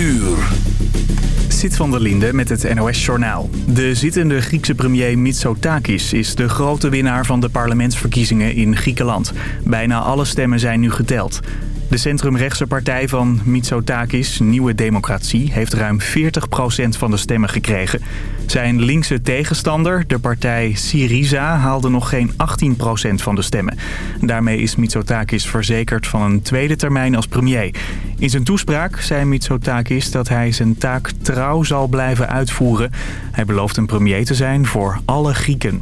uur. Zit van der Linde met het NOS-journaal. De zittende Griekse premier Mitsotakis is de grote winnaar van de parlementsverkiezingen in Griekenland. Bijna alle stemmen zijn nu geteld. De centrumrechtse partij van Mitsotakis, Nieuwe Democratie, heeft ruim 40% van de stemmen gekregen. Zijn linkse tegenstander, de partij Syriza, haalde nog geen 18% van de stemmen. Daarmee is Mitsotakis verzekerd van een tweede termijn als premier. In zijn toespraak zei Mitsotakis dat hij zijn taak trouw zal blijven uitvoeren. Hij belooft een premier te zijn voor alle Grieken.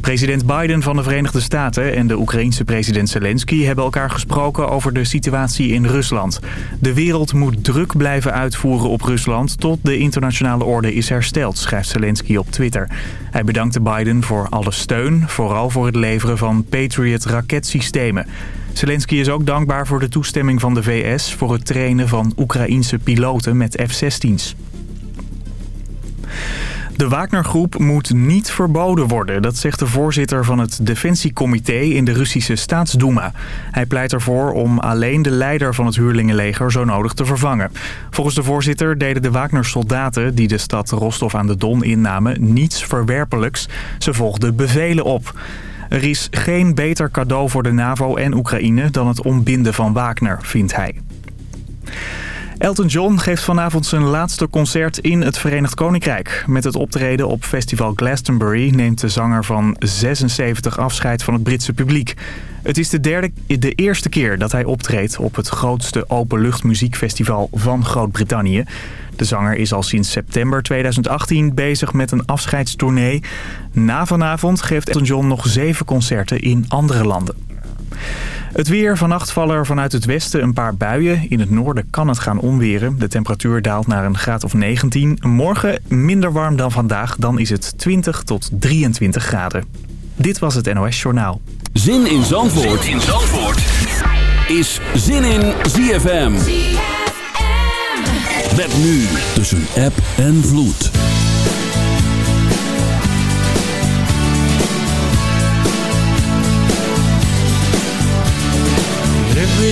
President Biden van de Verenigde Staten en de Oekraïense president Zelensky hebben elkaar gesproken over de situatie in Rusland. De wereld moet druk blijven uitvoeren op Rusland tot de internationale orde is hersteld, schrijft Zelensky op Twitter. Hij bedankte Biden voor alle steun, vooral voor het leveren van Patriot raketsystemen. Zelensky is ook dankbaar voor de toestemming van de VS voor het trainen van Oekraïense piloten met F-16's. De Wagnergroep moet niet verboden worden, dat zegt de voorzitter van het Defensiecomité in de Russische Staatsduma. Hij pleit ervoor om alleen de leider van het huurlingenleger zo nodig te vervangen. Volgens de voorzitter deden de Wagner-soldaten die de stad Rostov aan de Don innamen niets verwerpelijks. Ze volgden bevelen op. Er is geen beter cadeau voor de NAVO en Oekraïne dan het ontbinden van Wagner, vindt hij. Elton John geeft vanavond zijn laatste concert in het Verenigd Koninkrijk. Met het optreden op festival Glastonbury neemt de zanger van 76 afscheid van het Britse publiek. Het is de, derde, de eerste keer dat hij optreedt op het grootste openluchtmuziekfestival van Groot-Brittannië. De zanger is al sinds september 2018 bezig met een afscheidstournee. Na vanavond geeft Elton John nog zeven concerten in andere landen. Het weer. Vannacht vallen er vanuit het westen een paar buien. In het noorden kan het gaan onweren. De temperatuur daalt naar een graad of 19. Morgen minder warm dan vandaag. Dan is het 20 tot 23 graden. Dit was het NOS Journaal. Zin in Zandvoort, zin in Zandvoort. is Zin in ZFM. ZFM. Met nu tussen app en vloed.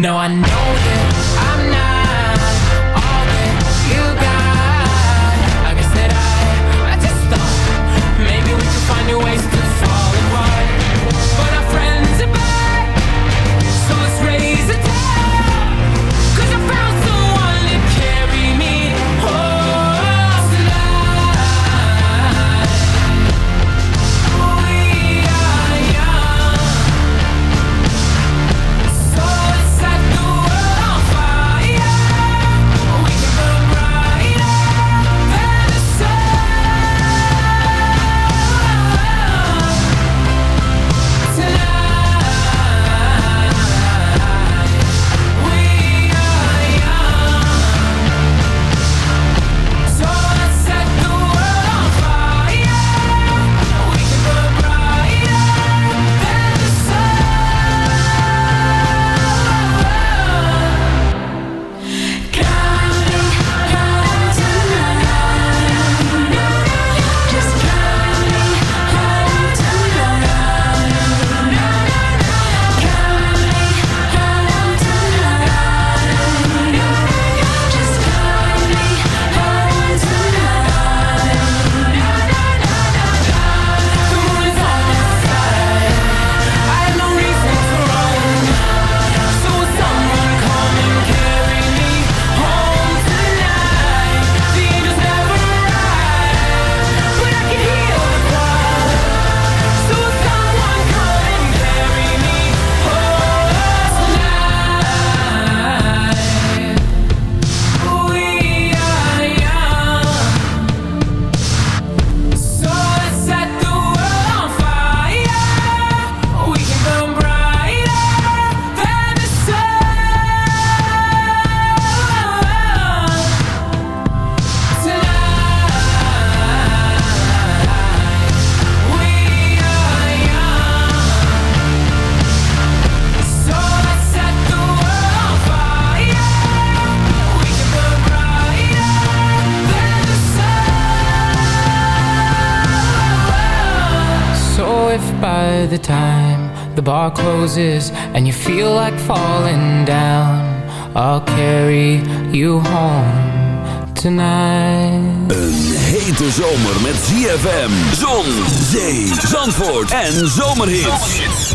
No, I know the time the bar closes and you feel like falling down, I'll carry you home tonight. Een hete zomer met ZFM, zon, zee, zandvoort en zomerhits.